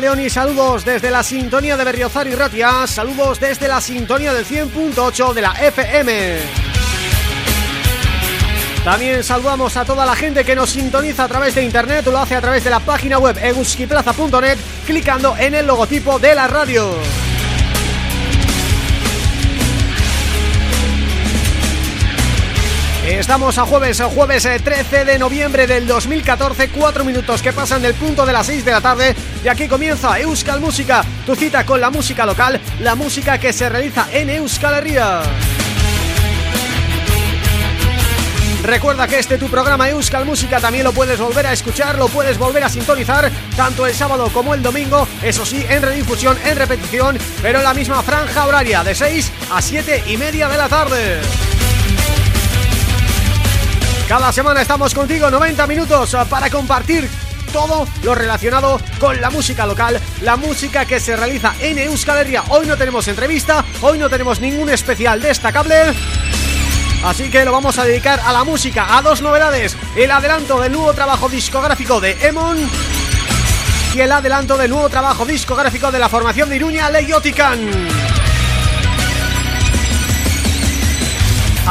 León y saludos desde la sintonía de Berriozar y Ratia, saludos desde la sintonía del 100.8 de la FM. También saludamos a toda la gente que nos sintoniza a través de internet o lo hace a través de la página web eguskiplaza.net clicando en el logotipo de la radio. Estamos a jueves, jueves 13 de noviembre del 2014, cuatro minutos que pasan del punto de las 6 de la tarde y aquí comienza Euskal Música, tu cita con la música local, la música que se realiza en Euskal Herria. Recuerda que este tu programa Euskal Música también lo puedes volver a escuchar, lo puedes volver a sintonizar tanto el sábado como el domingo, eso sí, en redifusión, en repetición, pero en la misma franja horaria de 6 a 7 y media de la tarde. Cada semana estamos contigo 90 minutos para compartir todo lo relacionado con la música local, la música que se realiza en Euskal Herria. Hoy no tenemos entrevista, hoy no tenemos ningún especial destacable, Así que lo vamos a dedicar a la música, a dos novedades El adelanto del nuevo trabajo discográfico de Emon Y el adelanto del nuevo trabajo discográfico de la formación de Iruña, Leyotican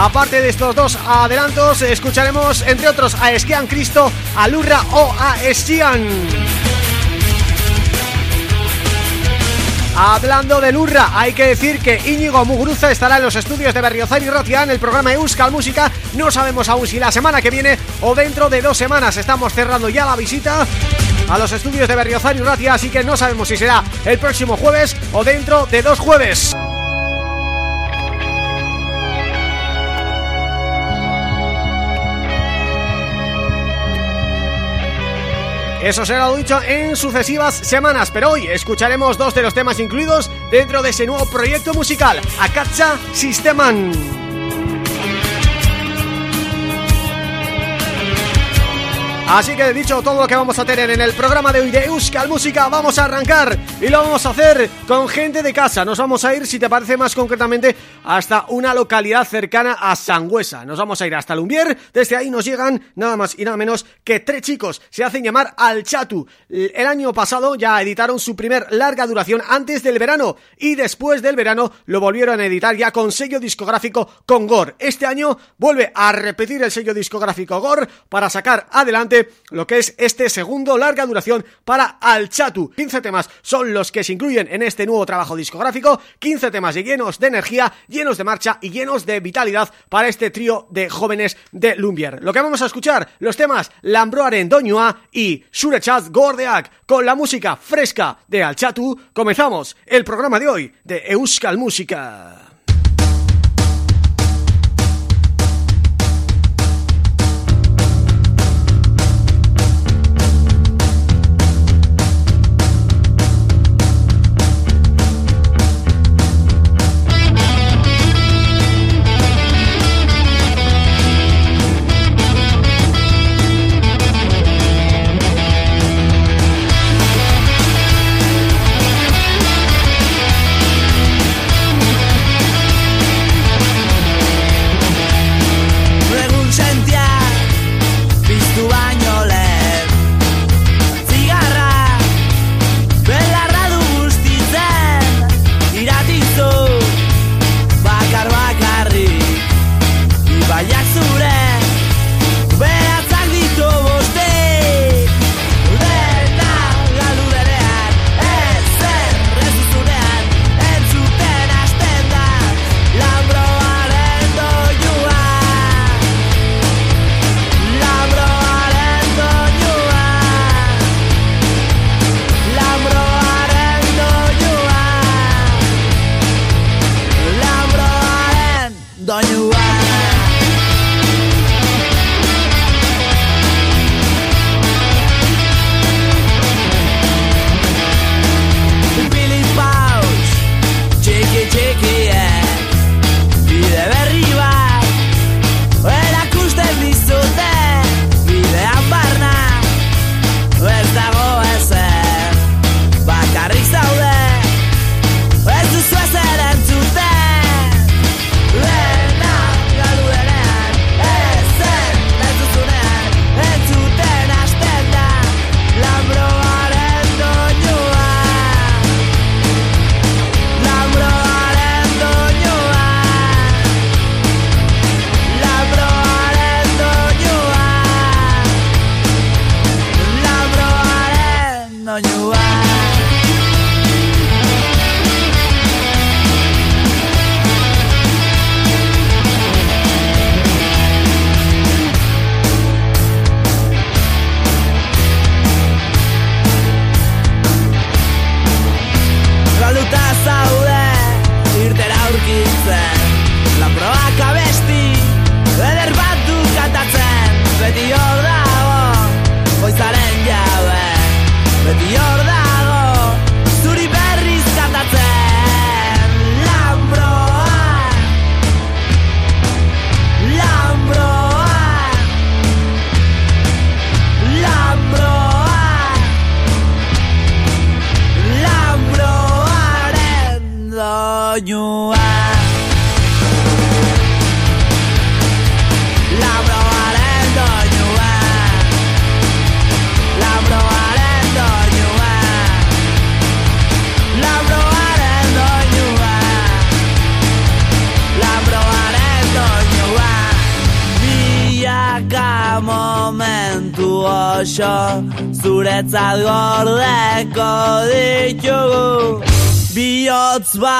Aparte de estos dos adelantos, escucharemos entre otros a Esquian Cristo, a Lurra o a Esquian. Hablando de Lurra, hay que decir que Íñigo Muguruza estará en los estudios de Berriozar y Ratia en el programa Euskal Música. No sabemos aún si la semana que viene o dentro de dos semanas. Estamos cerrando ya la visita a los estudios de Berriozar y Ratia, así que no sabemos si será el próximo jueves o dentro de dos jueves. Eso será lo dicho en sucesivas semanas, pero hoy escucharemos dos de los temas incluidos dentro de ese nuevo proyecto musical, Akatsa Sisteman. Así que dicho todo lo que vamos a tener en el programa de hoy de Euskal Música Vamos a arrancar y lo vamos a hacer con gente de casa. Nos vamos a ir, si te parece más concretamente, hasta una localidad cercana a Sangüesa. Nos vamos a ir hasta Lumbier, desde ahí nos llegan nada más y nada menos que tres chicos. Se hacen llamar Al Chatu. El año pasado ya editaron su primer larga duración antes del verano Y después del verano lo volvieron a editar ya con sello discográfico con Gore. Este año vuelve a repetir el sello discográfico Gore para sacar adelante lo que es este segundo larga duración para Alchatu. 15 temas son los que se incluyen en este nuevo trabajo discográfico, 15 temas llenos de energía, llenos de marcha y llenos de vitalidad para este trío de jóvenes de Lumbier. Lo que vamos a escuchar, los temas Lambroaren Doñua y Surechat Gordeak, con la música fresca de Alchatu, comenzamos el programa de hoy de Euskal Música. That's why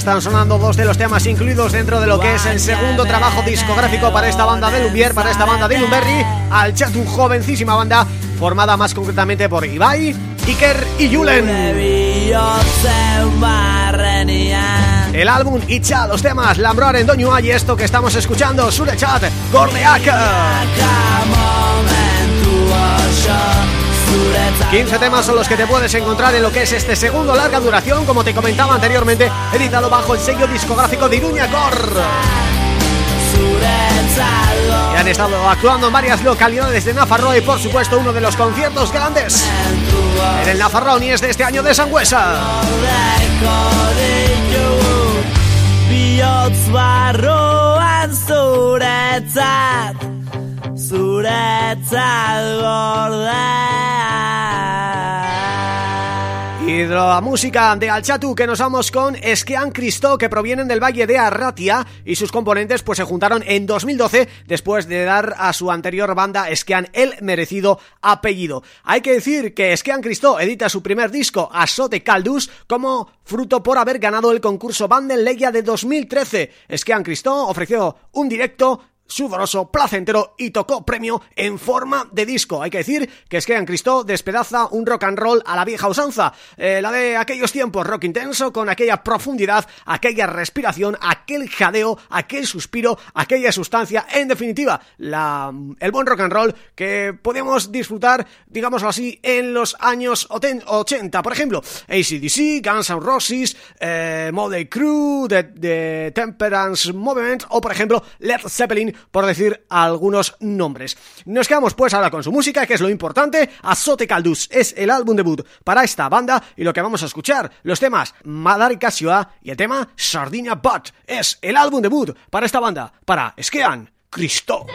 están sonando dos de los temas incluidos dentro de lo que es el segundo trabajo discográfico para esta banda de Lumier, para esta banda de Lumberry, Al Chat, un jovencísima banda formada más concretamente por Ibai, Iker y Julen. El álbum Itcha, los temas Lambroaren Doñua y esto que estamos escuchando, Surechat, Gordeak. 15 temas son los que te puedes encontrar en lo que es este segundo larga duración, como te comentaba anteriormente, editado bajo el sello discográfico de Iruña Cor. Y han estado actuando en varias localidades de Nafarroa y por supuesto uno de los conciertos grandes en el Nafarroa es de este año de Sangüesa. Zuretzat gordea la música de Alchatu que nos vamos con Esquean Cristo que provienen del Valle de Arratia y sus componentes pues se juntaron en 2012 después de dar a su anterior banda Esquean el merecido apellido. Hay que decir que Esquean Cristo edita su primer disco Asote Caldus como fruto por haber ganado el concurso Bandel Legia de 2013. Esquean Cristo ofreció un directo sudoroso, placentero y tocó premio en forma de disco. Hay que decir que es que en Cristo despedaza un rock and roll a la vieja usanza, eh, la de aquellos tiempos rock intenso con aquella profundidad, aquella respiración, aquel jadeo, aquel suspiro, aquella sustancia, en definitiva, la, el buen rock and roll que podemos disfrutar, digámoslo así, en los años 80. Por ejemplo, ACDC, Guns N' Roses, eh, Mode Crew, The, Temperance Movement o, por ejemplo, Led Zeppelin, por decir algunos nombres. Nos quedamos pues ahora con su música, que es lo importante. Azote Caldus es el álbum debut para esta banda y lo que vamos a escuchar, los temas Madari Casioa y el tema Sardinia Butt es el álbum debut para esta banda, para Skean Cristo.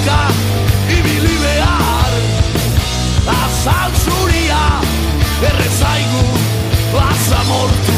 Erronka ibili behar Azal zuria errezaigu Plaza mortu.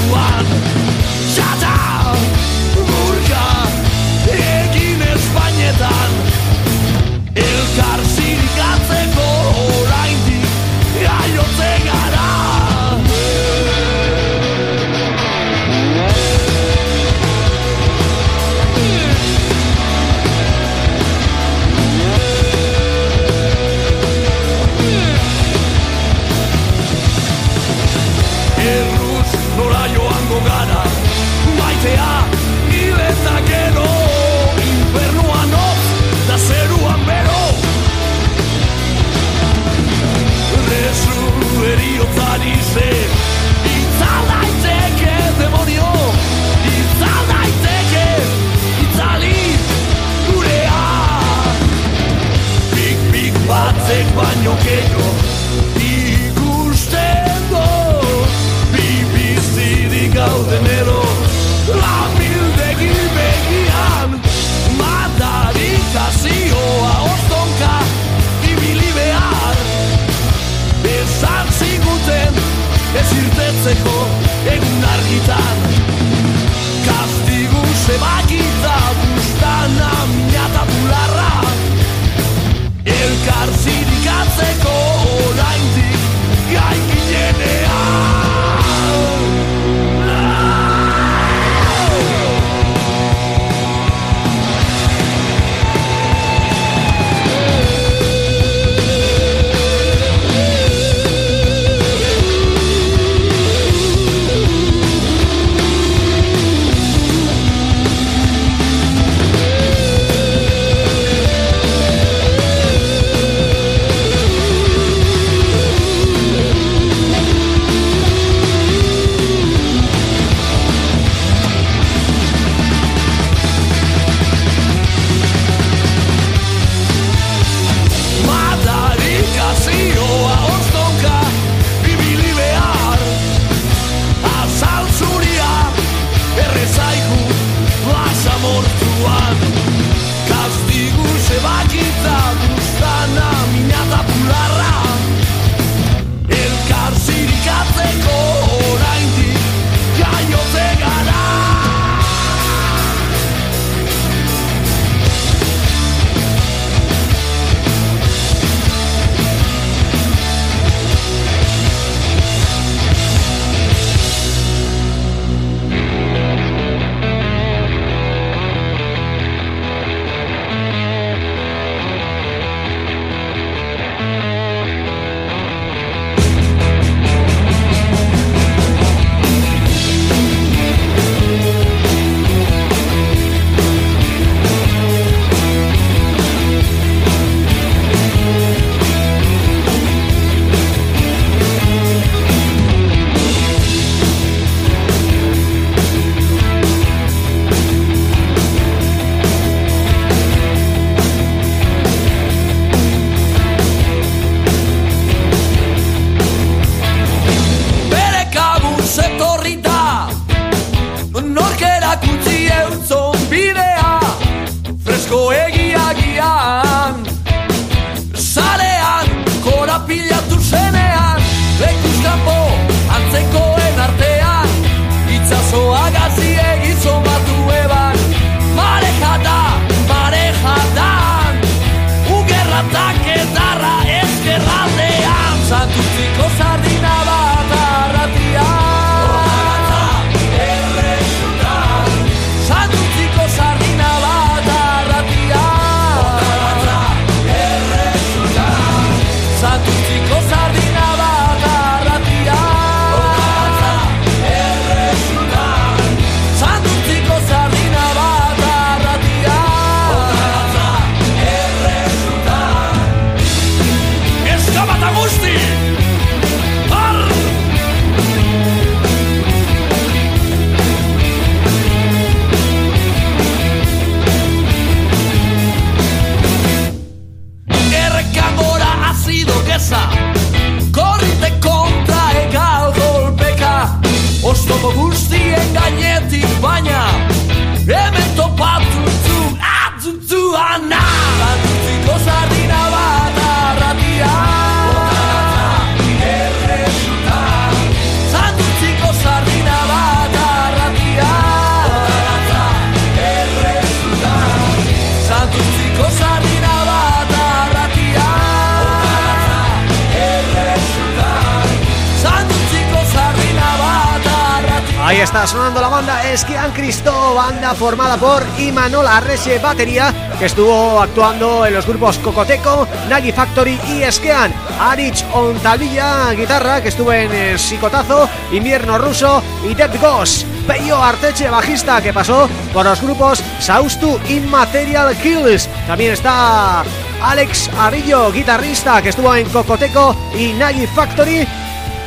Batería, que estuvo actuando en los grupos Cocoteco, Nagi Factory y Esquian. Arich Ontalvilla, guitarra, que estuvo en eh, Psicotazo, Invierno Ruso y Dead Ghost. Peyo Arteche, bajista, que pasó por los grupos Saustu Immaterial Kills. También está Alex Arillo, guitarrista, que estuvo en Cocoteco y Nagi Factory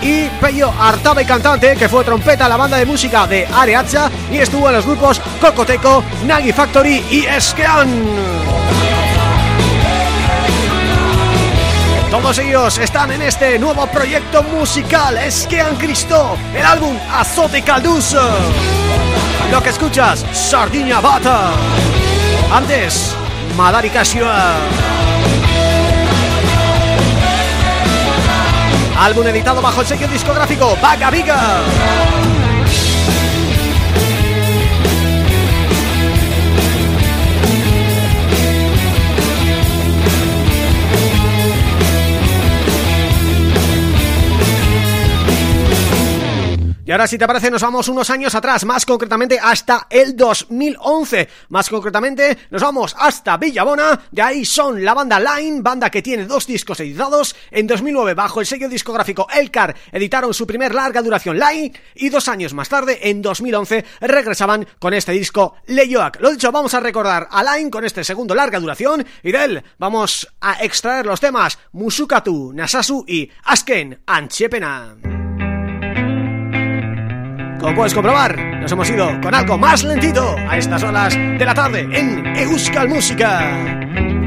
y Peyo Artabe cantante que fue trompeta en la banda de música de Areacha y estuvo en los grupos Cocoteco, Nagi Factory y Eskean. Todos ellos están en este nuevo proyecto musical Eskean Cristo, el álbum Azote Caldus. Lo que escuchas, Sardinia Bata. Antes, Madari Kashua. Álbum editado bajo el sello discográfico Vaga Viga. Ahora si te parece nos vamos unos años atrás, más concretamente hasta el 2011 Más concretamente nos vamos hasta Villabona, de ahí son la banda Line, banda que tiene dos discos editados. En 2009 bajo el sello discográfico Elcar editaron su primer larga duración Line Y dos años más tarde, en 2011, regresaban con este disco Leyoak Lo dicho, vamos a recordar a Line con este segundo larga duración Y de él vamos a extraer los temas Musukatu, Nasasu y Asken Anchepena como puedes comprobar, nos hemos ido con algo más lentito a estas horas de la tarde en Euskal Música.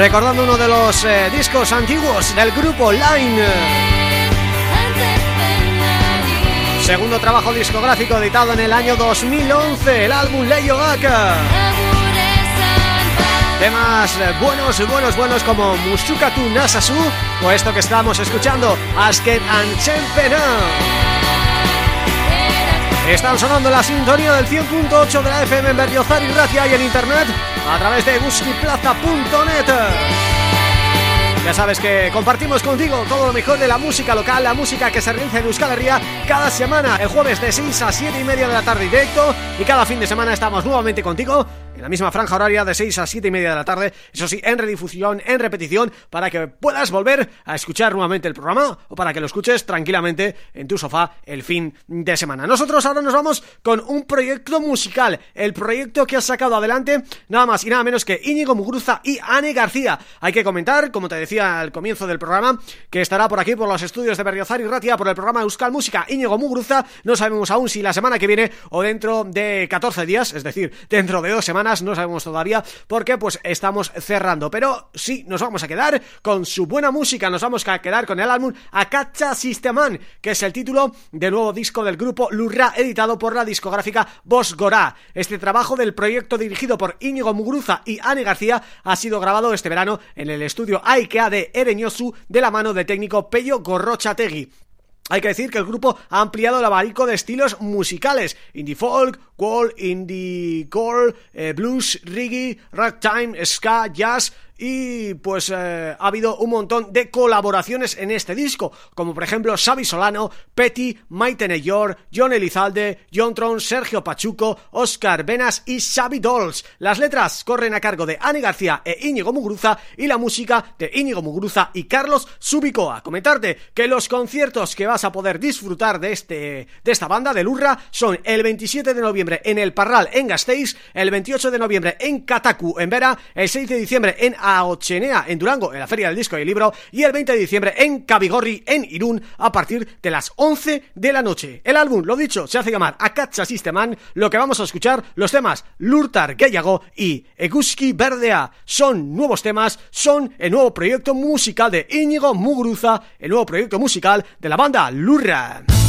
Recordando uno de los eh, discos antiguos del grupo Line. Segundo trabajo discográfico editado en el año 2011 El álbum Leyo Gaka Temas buenos, buenos, buenos como Musukatu Nasasu O esto que estamos escuchando Asket and están sonando la sintonía del 100.8 de la FM en Berriozar y Racia y en internet a través de guskiplaza.net. Ya sabes que compartimos contigo todo lo mejor de la música local, la música que se realiza en Euskal Herria cada semana, el jueves de 6 a 7 y media de la tarde directo y cada fin de semana estamos nuevamente contigo en la misma franja horaria de 6 a 7 y media de la tarde, eso sí, en redifusión, en repetición, para que puedas volver a escuchar nuevamente el programa o para que lo escuches tranquilamente en tu sofá el fin de semana. Nosotros ahora nos vamos con un proyecto musical, el proyecto que ha sacado adelante nada más y nada menos que Íñigo Muguruza y Ane García. Hay que comentar, como te decía al comienzo del programa, que estará por aquí por los estudios de Berriozar y Ratia por el programa Euskal Música Íñigo Muguruza. No sabemos aún si la semana que viene o dentro de 14 días, es decir, dentro de dos semanas no sabemos todavía porque pues estamos cerrando, pero sí nos vamos a quedar con su buena música, nos vamos a quedar con el álbum Akacha Sisteman, que es el título del nuevo disco del grupo Lurra, editado por la discográfica Bosgorá. Este trabajo del proyecto dirigido por Íñigo Muguruza y Anne García ha sido grabado este verano en el estudio Aikea de Ereñosu de la mano del técnico Pello Gorrochategui. Hay que decir que el grupo ha ampliado el abanico de estilos musicales, indie folk, wall, indie core, eh, blues, reggae, ragtime, ska, jazz y pues eh, ha habido un montón de colaboraciones en este disco, como por ejemplo Xavi Solano, Petty, Maite Neyor, John Elizalde, John Tron, Sergio Pachuco, Oscar Venas y Xavi Dolls. Las letras corren a cargo de Ani García e Íñigo Mugruza y la música de Íñigo Mugruza y Carlos Subicoa. Comentarte que los conciertos que vas a poder disfrutar de este de esta banda de Lurra son el 27 de noviembre en El Parral en Gasteiz, el 28 de noviembre en Kataku en Vera, el 6 de diciembre en a Ochenea en Durango, en la Feria del Disco y el Libro, y el 20 de diciembre en Cabigorri, en Irún, a partir de las 11 de la noche. El álbum, lo dicho, se hace llamar Akacha Sisteman, lo que vamos a escuchar, los temas Lurtar Geyago y Eguski Verdea. Son nuevos temas, son el nuevo proyecto musical de Íñigo Mugruza, el nuevo proyecto musical de la banda Lurra.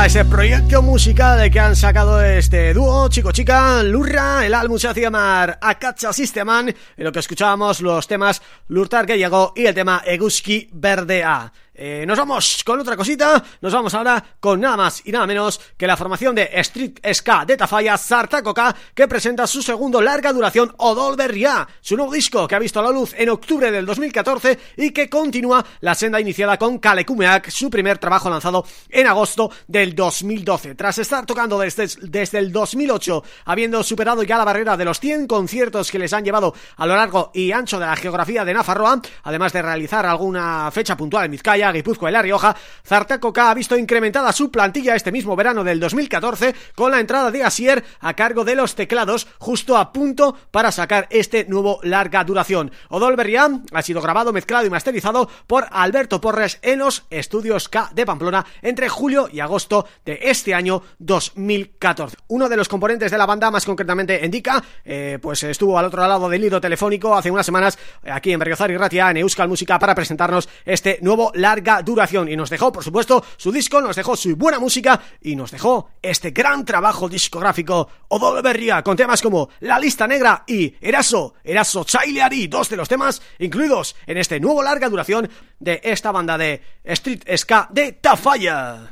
Ese proyecto musical que han sacado este dúo, chico-chica, Lurra, el álbum se hace llamar Akacha Systeman, en lo que escuchábamos los temas Lurtar que llegó y el tema Eguski Verdea. Eh, nos vamos con otra cosita, nos vamos ahora con nada más y nada menos que la formación de Street Ska de Tafalla, Sartacoca, que presenta su segundo larga duración Odolberria, su nuevo disco que ha visto la luz en octubre del 2014 y que continúa la senda iniciada con Kalekumeak, su primer trabajo lanzado en agosto del 2012. Tras estar tocando desde, desde el 2008, habiendo superado ya la barrera de los 100 conciertos que les han llevado a lo largo y ancho de la geografía de Nafarroa, además de realizar alguna fecha puntual en Vizcaya, Guipúzcoa y La Rioja, Zartacoca ha visto incrementada su plantilla este mismo verano del 2014 con la entrada de Asier a cargo de los teclados justo a punto para sacar este nuevo larga duración. Odol Berrián ha sido grabado, mezclado y masterizado por Alberto Porres en los estudios K de Pamplona entre julio y agosto de este año 2014. Uno de los componentes de la banda, más concretamente Indica, eh, pues estuvo al otro lado del hilo telefónico hace unas semanas aquí en Berriozar y Ratia, en Euskal Música, para presentarnos este nuevo larga duración. Y nos dejó, por supuesto, su disco, nos dejó su buena música y nos dejó este gran trabajo discográfico Odol Berria, con temas como La Lista Negra y Eraso, Eraso Chaileari, dos de los temas incluidos en este nuevo larga duración de esta banda de Street Ska de Tafalla.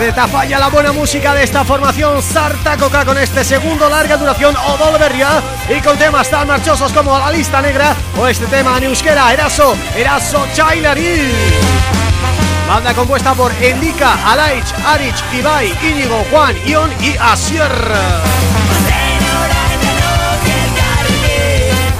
Desde Tafalla la buena música de esta formación Sarta Coca con este segundo larga duración Odolberria y con temas tan marchosos como La Lista Negra o este tema en euskera Eraso, Eraso Chailari Banda compuesta por Endika, Alaich, Arich, Ibai, Íñigo, Juan, Ion y Asier.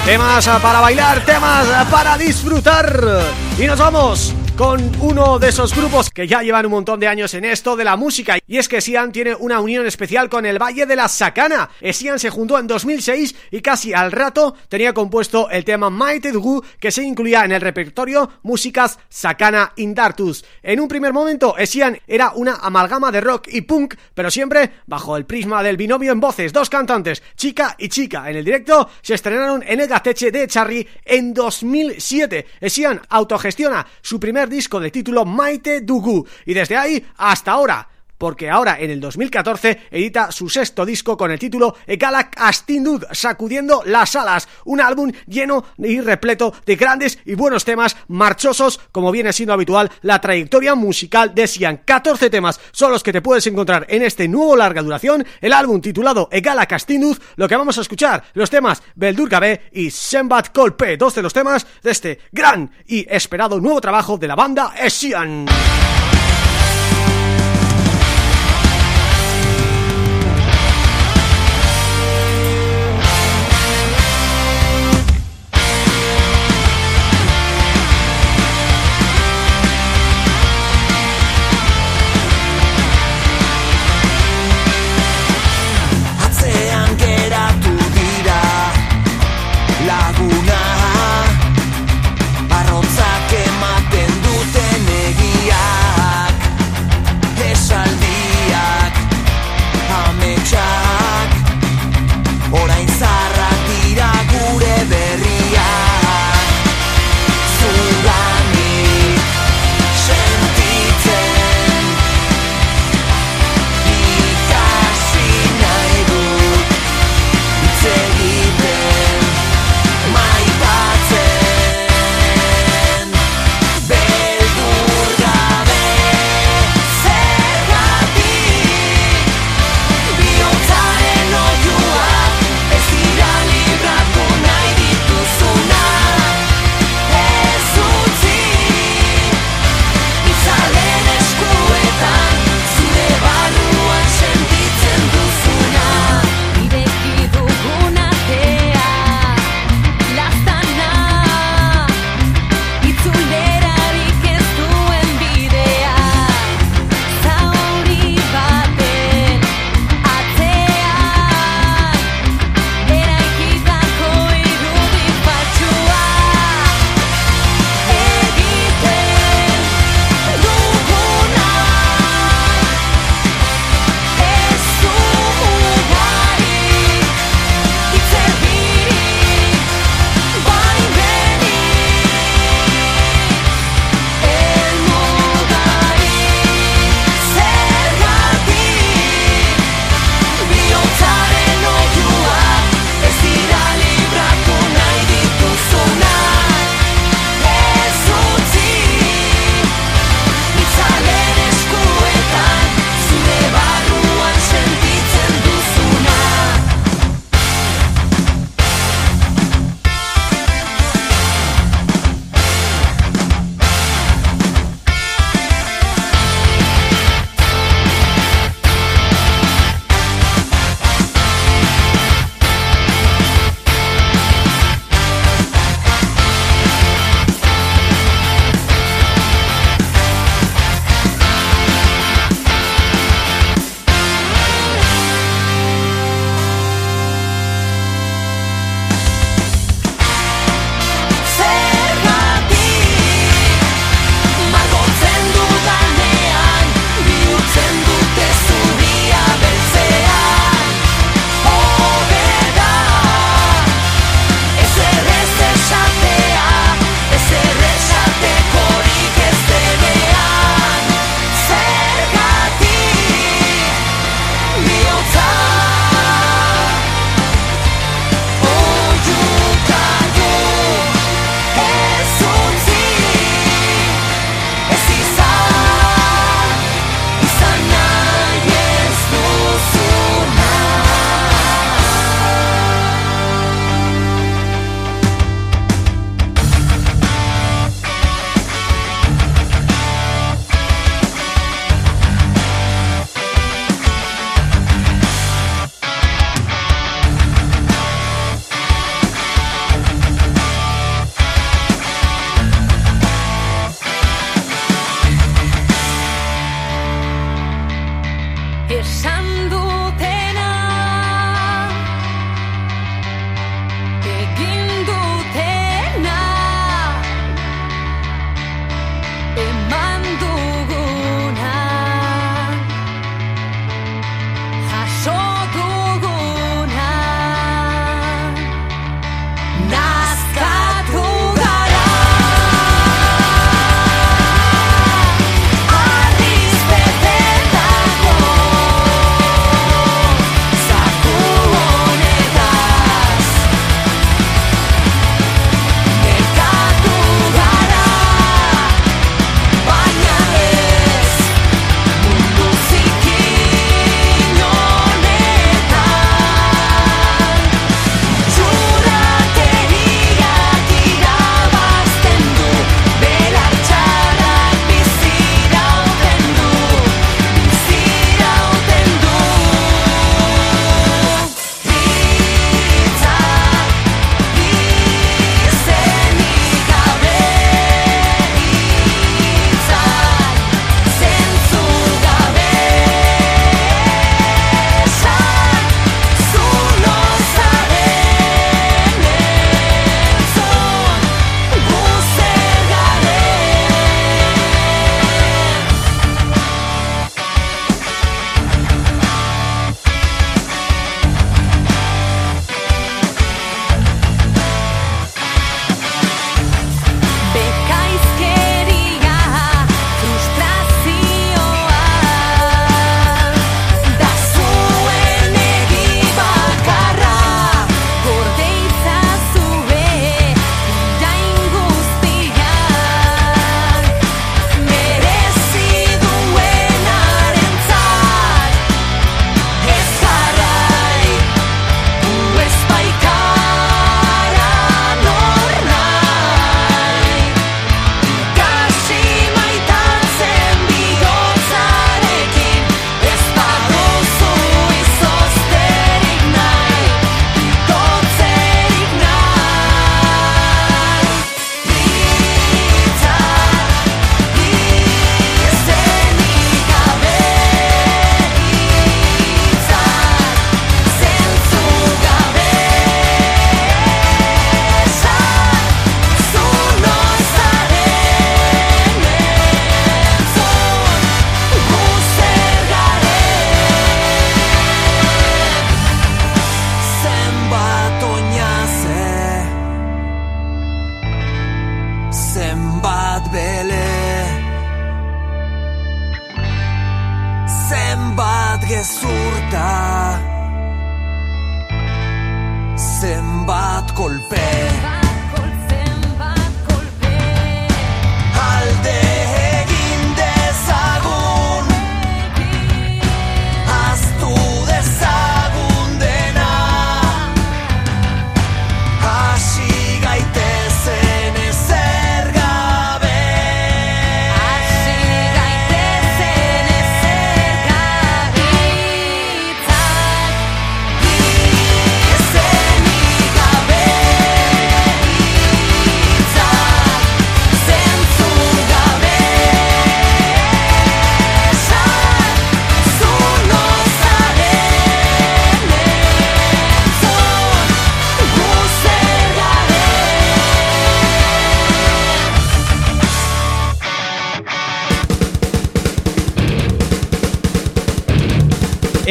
Temas para bailar, temas para disfrutar. Y nos vamos con uno de esos grupos que ya llevan un montón de años en esto de la música y es que Sian tiene una unión especial con el Valle de la Sacana. Sian se juntó en 2006 y casi al rato tenía compuesto el tema Maite Dugu que se incluía en el repertorio Músicas Sacana Indartus. En un primer momento Sian era una amalgama de rock y punk, pero siempre bajo el prisma del binomio en voces, dos cantantes, chica y chica. En el directo se estrenaron en el Gateche de Charry en 2007. Sian autogestiona su primer disco de título Maite Dugu. Y desde ahí hasta ahora porque ahora en el 2014 edita su sexto disco con el título Galak Astindud, sacudiendo las alas, un álbum lleno y repleto de grandes y buenos temas marchosos, como viene siendo habitual la trayectoria musical de Sian. 14 temas son los que te puedes encontrar en este nuevo larga duración, el álbum titulado Galak Astindud, lo que vamos a escuchar, los temas Beldur Gabe y Sembat Kolpe, dos de los temas de este gran y esperado nuevo trabajo de la banda Sian.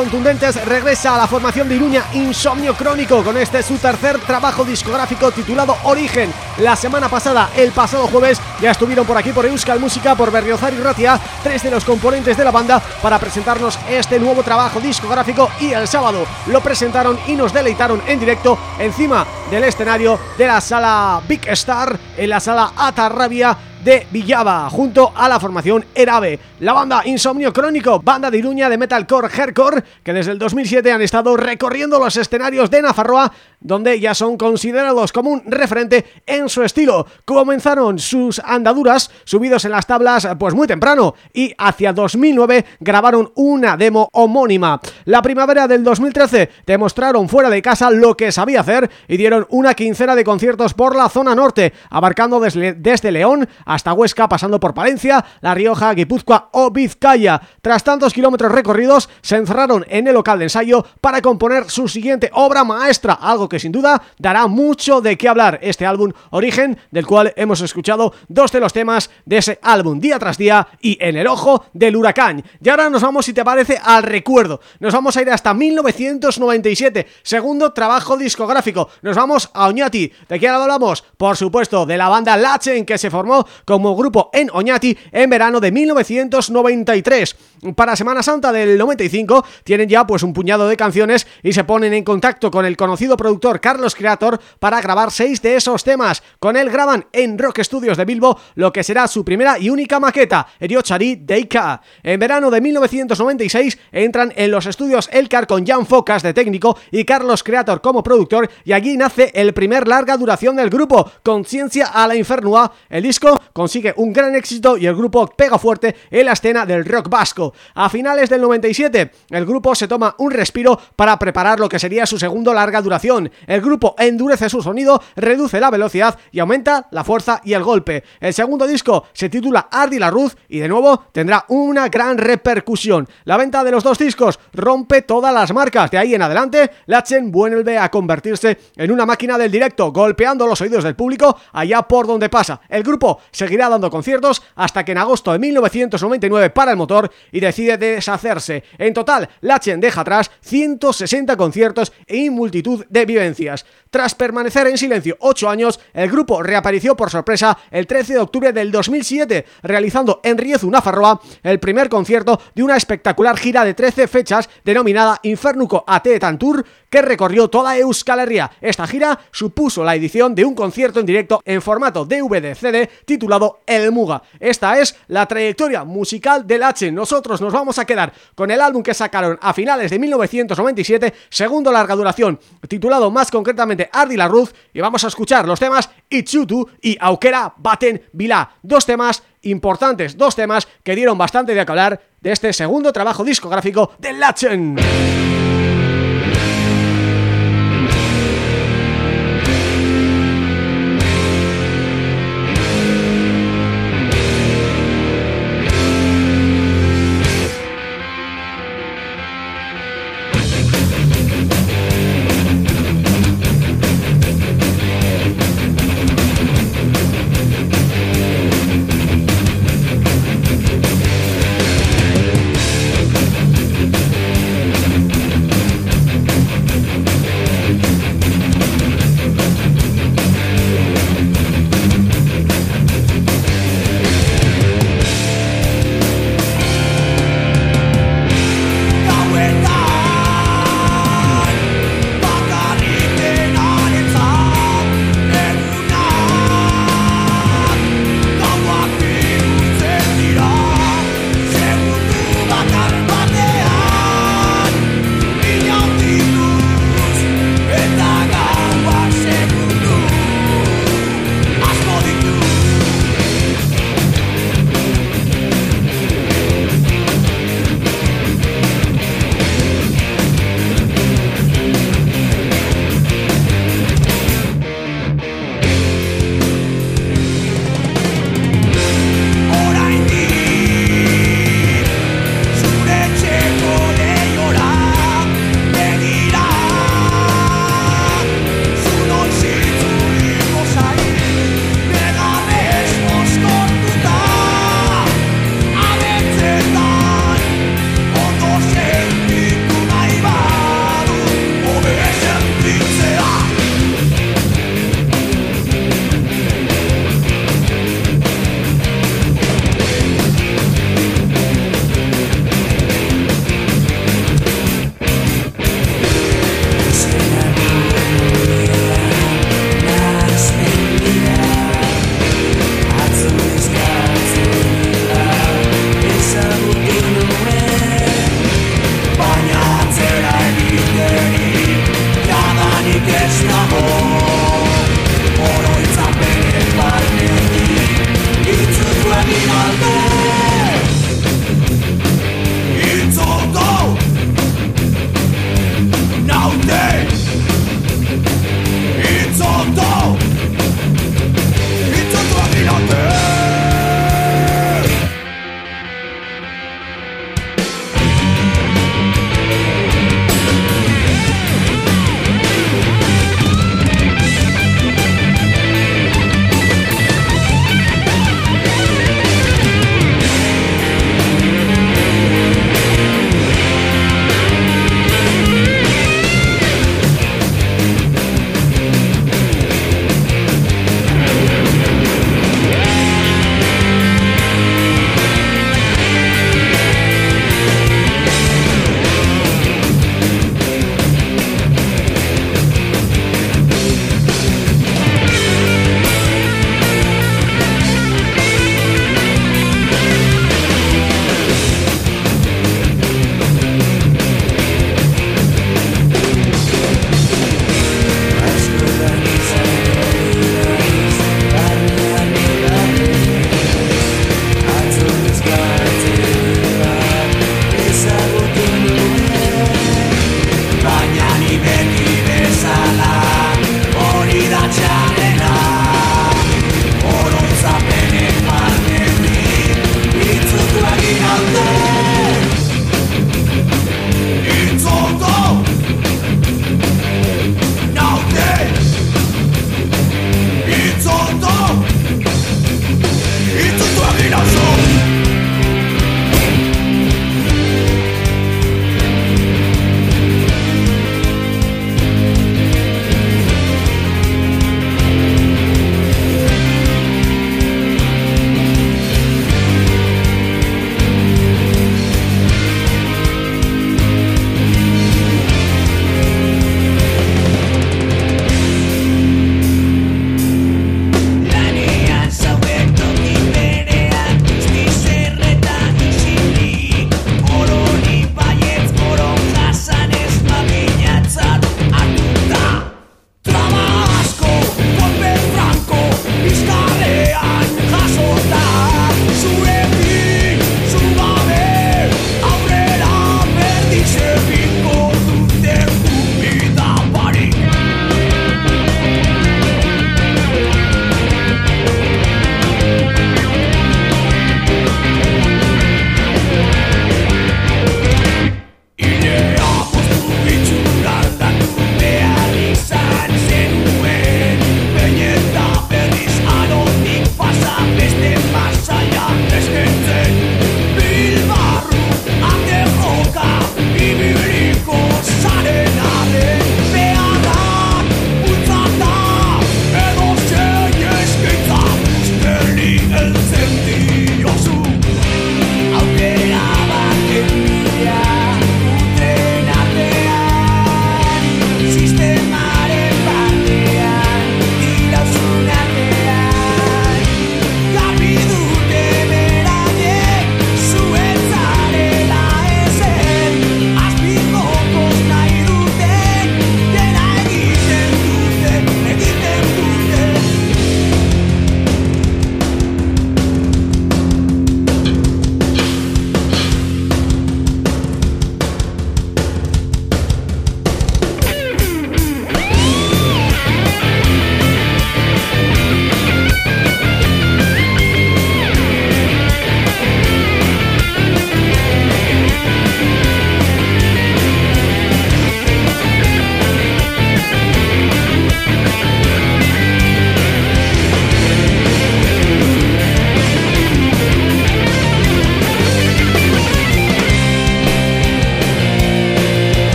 Contundentes regresa a la formación de Iruña Insomnio Crónico con este su tercer trabajo discográfico titulado Origen. La semana pasada, el pasado jueves, ya estuvieron por aquí por Euskal Música, por Berriozar y Ratia, tres de los componentes de la banda para presentarnos este nuevo trabajo discográfico y el sábado lo presentaron y nos deleitaron en directo encima del escenario de la sala Big Star, en la sala Atarrabia de Villaba, junto a la formación Erabe, la banda Insomnio Crónico, banda de Iruña de metalcore hardcore, que desde el 2007 han estado recorriendo los escenarios de Nafarroa, donde ya son considerados como un referente en su estilo. Comenzaron sus andaduras subidos en las tablas pues muy temprano y hacia 2009 grabaron una demo homónima. La primavera del 2013 demostraron fuera de casa lo que sabía hacer y dieron una quincena de conciertos por la zona norte, abarcando desde, desde León hasta Huesca, pasando por Palencia, La Rioja, Guipúzcoa o Vizcaya. Tras tantos kilómetros recorridos, se encerraron en el local de ensayo para componer su siguiente obra maestra, algo que sin duda dará mucho de qué hablar. Este álbum Origen, del cual hemos escuchado dos de los temas de ese álbum, día tras día y en el ojo del huracán. Y ahora nos vamos, si te parece, al recuerdo. Nos vamos a ir hasta 1997, segundo trabajo discográfico. Nos vamos a Oñati. ¿De qué hablamos? Por supuesto, de la banda Lachen, que se formó como grupo en Oñati en verano de 1993. Para Semana Santa del 95 tienen ya pues un puñado de canciones y se ponen en contacto con el conocido productor Carlos Creator para grabar seis de esos temas. Con él graban en Rock Studios de Bilbo lo que será su primera y única maqueta, Eriochari Deika. En verano de 1996 entran en los estudios Elcar con Jan Focas de técnico y Carlos Creator como productor y allí nace el primer larga duración del grupo, Conciencia a la Infernua. El disco consigue un gran éxito y el grupo pega fuerte en la escena del rock vasco. A finales del 97, el grupo se toma un respiro para preparar lo que sería su segundo larga duración. El grupo endurece su sonido, reduce la velocidad y aumenta la fuerza y el golpe. El segundo disco se titula Ardi la Ruz y de nuevo tendrá una gran repercusión. La venta de los dos discos rompe todas las marcas. De ahí en adelante, Lachen vuelve a convertirse en una máquina del directo, golpeando los oídos del público allá por donde pasa. El grupo seguirá dando conciertos hasta que en agosto de 1999 para el motor y decide deshacerse. En total, Lachen deja atrás 160 conciertos y multitud de vivencias. Tras permanecer en silencio 8 años, el grupo reapareció por sorpresa el 13 de octubre del 2007, realizando en Riezu, Nafarroa, el primer concierto de una espectacular gira de 13 fechas denominada Infernuco AT Tantour, que recorrió toda Euskal Herria. Esta gira supuso la edición de un concierto en directo en formato DVD-CD titulado El Muga. Esta es la trayectoria musical del H. Nosotros nos vamos a quedar con el álbum que sacaron a finales de 1997, segundo larga duración, titulado más concretamente Ardi la Ruz, y vamos a escuchar los temas Itchutu y Aukera Baten Vila, dos temas importantes, dos temas que dieron bastante de hablar de este segundo trabajo discográfico de Lachen.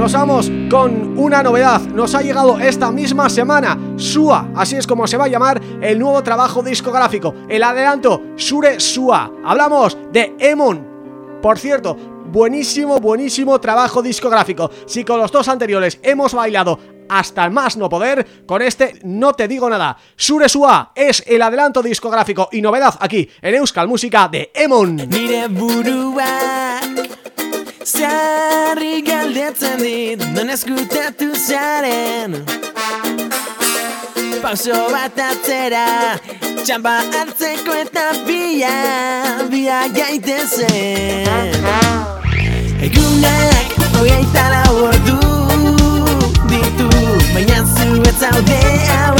Nos vamos con una novedad, nos ha llegado esta misma semana, Sua, así es como se va a llamar el nuevo trabajo discográfico, el adelanto Sure Sua. Hablamos de Emon, por cierto, buenísimo, buenísimo trabajo discográfico. Si con los dos anteriores hemos bailado hasta el más no poder, con este no te digo nada. Sure Sua es el adelanto discográfico y novedad aquí en Euskal Música de Emon. Zarri galdetzen dit Non eskutatu zaren. Pauso bat atzera Txamba hartzeko eta bia Bia gaitezen Egunak hogeita lau ordu ditu Baina zu ez zaude hauetan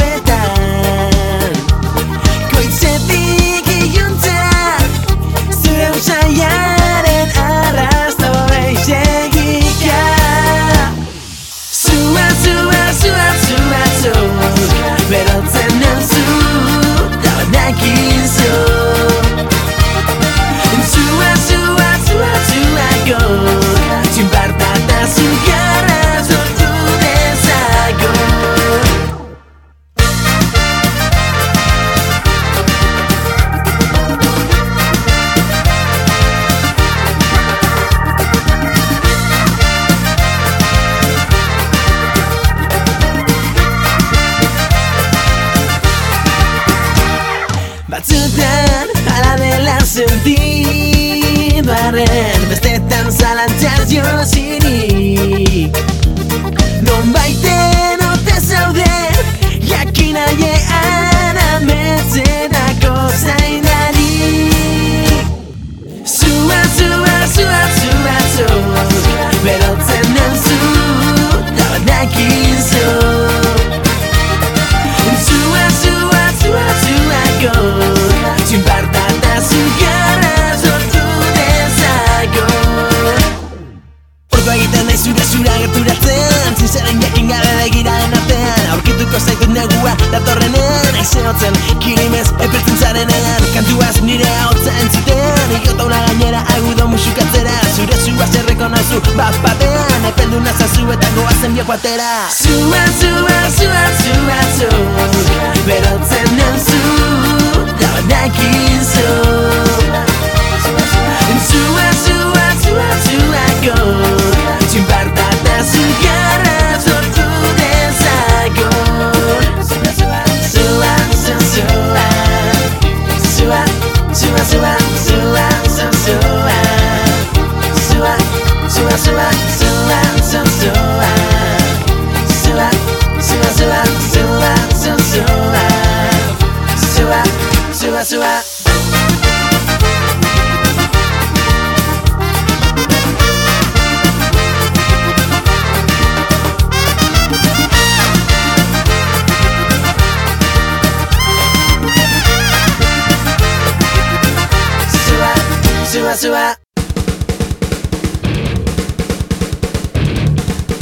zaitut negua datorrenean Aizeotzen kirimez epeltzen zarenean Kantuaz nire hotza entzuten. Iota una gainera agudo musukatzera Zure zua zerreko nazu bat batean Epeldu nazazu eta goazen bioko atera Zua, zua, zua, zua, zua Berotzen nauzu, da badakizu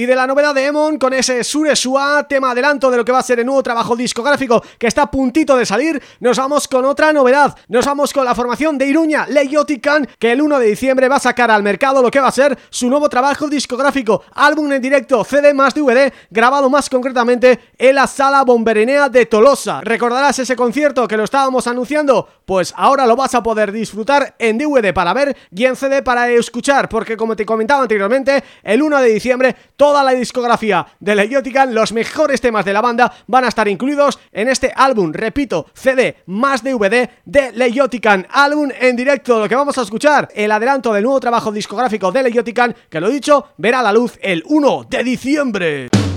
Y de la novedad de Emon con ese Sure Sua, tema adelanto de lo que va a ser el nuevo trabajo discográfico que está a puntito de salir, nos vamos con otra novedad. Nos vamos con la formación de Iruña, Leiotican, que el 1 de diciembre va a sacar al mercado lo que va a ser su nuevo trabajo discográfico, álbum en directo, CD más DVD, grabado más concretamente en la Sala Bomberinea de Tolosa. ¿Recordarás ese concierto que lo estábamos anunciando? Pues ahora lo vas a poder disfrutar en DVD para ver y en CD para escuchar, porque como te comentaba anteriormente, el 1 de diciembre toda la discografía de Leiotican, los mejores temas de la banda van a estar incluidos en este álbum, repito, CD más DVD de Leiotican, álbum en directo, lo que vamos a escuchar, el adelanto del nuevo trabajo discográfico de Leiotican, que lo dicho, verá la luz el 1 de diciembre.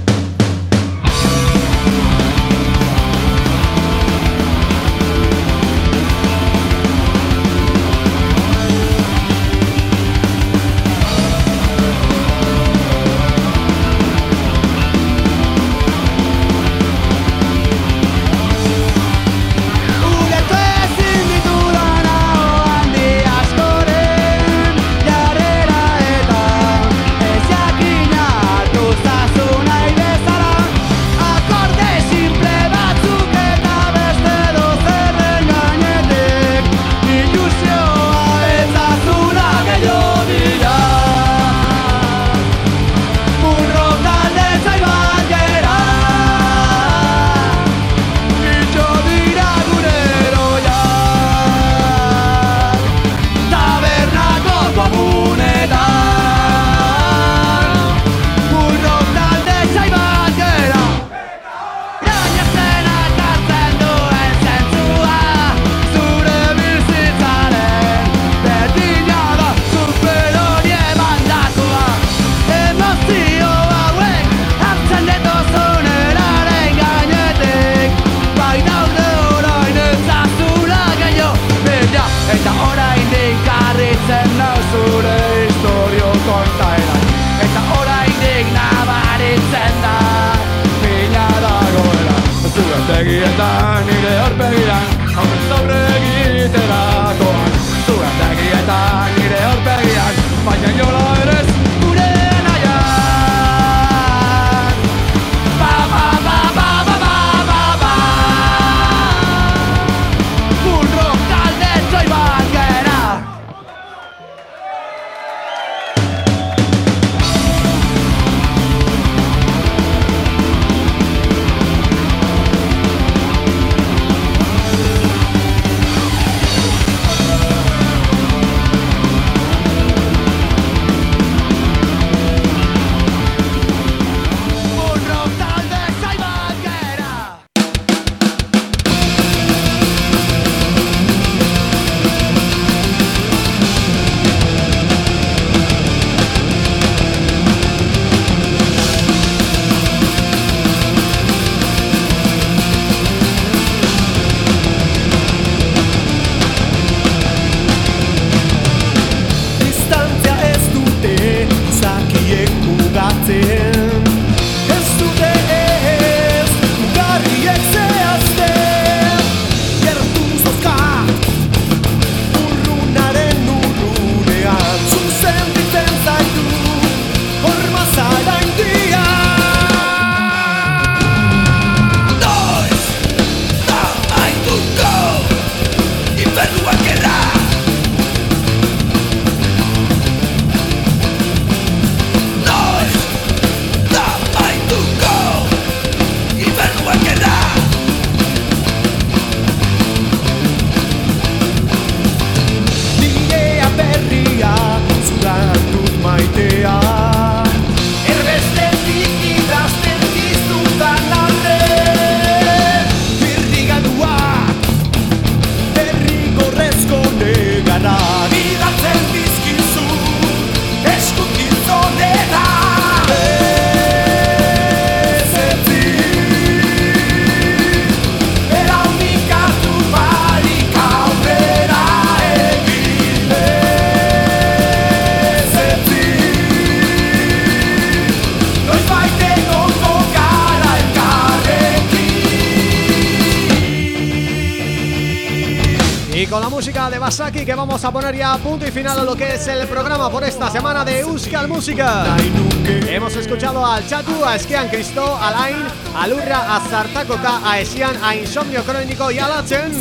Punto y final a lo que es el programa por esta semana de Euskal Música. Hemos escuchado al Chatu, a Eskian Cristo, a Lain, a Lurra, a Zartakoka, a Esian, a Insomnio Crónico y a Lachen.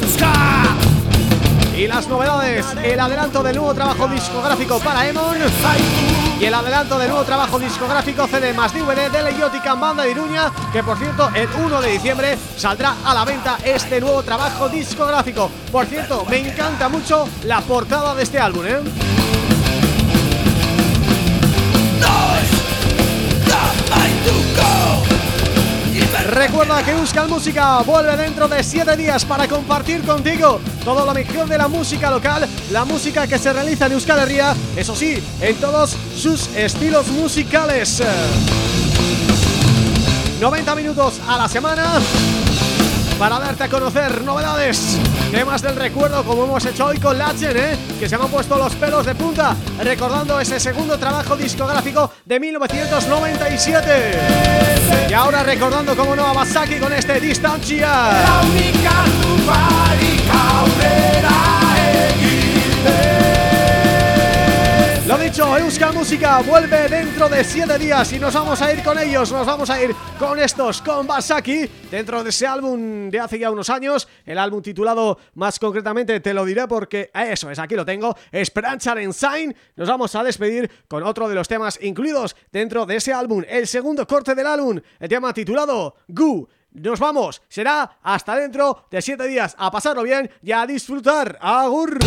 Y las novedades, el adelanto del nuevo trabajo discográfico para Emon y el adelanto del nuevo trabajo discográfico CD más DVD de Leiotica Banda de Iruña que por cierto el 1 de diciembre saldrá a la venta este nuevo trabajo discográfico. Por cierto, me encanta mucho la portada de este álbum, ¿eh? Recuerda que Euskal Música vuelve dentro de 7 días para compartir contigo todo lo mejor de la música local, la música que se realiza en Euskal Herria, eso sí, en todos sus estilos musicales. 90 minutos a la semana para darte a conocer novedades, temas del recuerdo como hemos hecho hoy con Lachen, ¿eh? que se me han puesto los pelos de punta recordando ese segundo trabajo discográfico de 1997 y ahora recordando como no a Basaki con este Distancia dicho, Euskal Música vuelve dentro de 7 días y nos vamos a ir con ellos, nos vamos a ir con estos, con Basaki, dentro de ese álbum de hace ya unos años, el álbum titulado más concretamente, te lo diré porque eso es, aquí lo tengo, Esperanza Ensign, nos vamos a despedir con otro de los temas incluidos dentro de ese álbum, el segundo corte del álbum, el tema titulado Gu, nos vamos, será hasta dentro de 7 días, a pasarlo bien y a disfrutar, agur.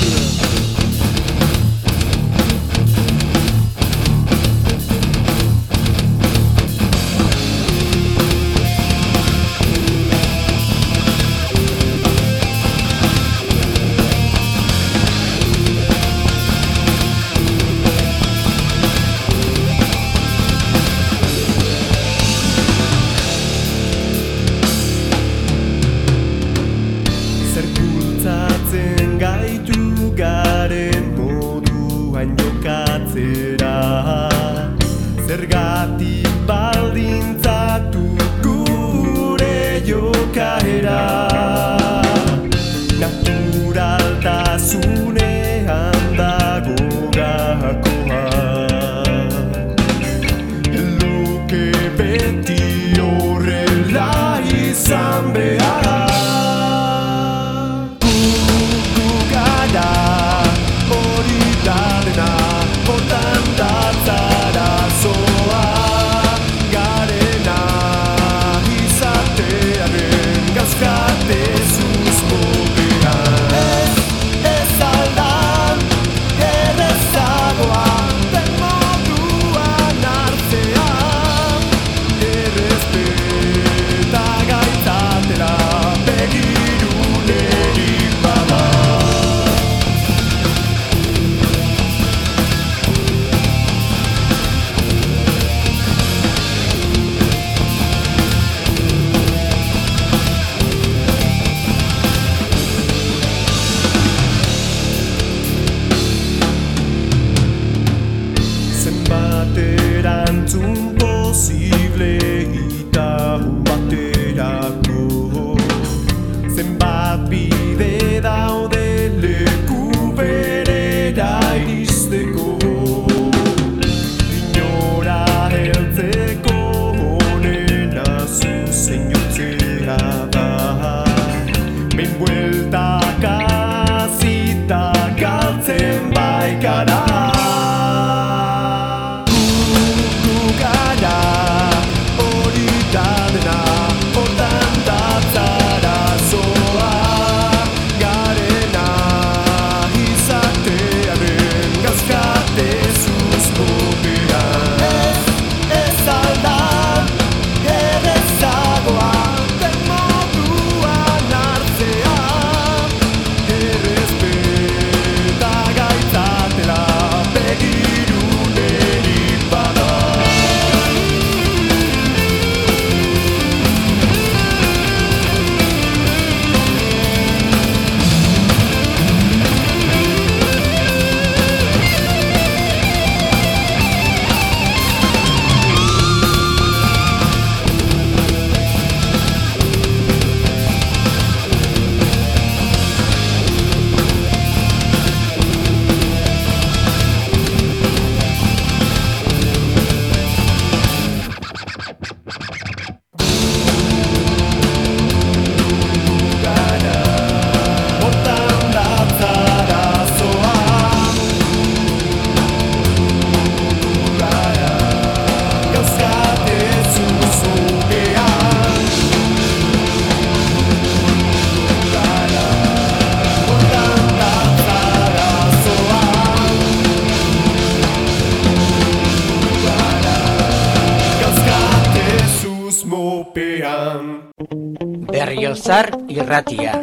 Berriozar y Ratia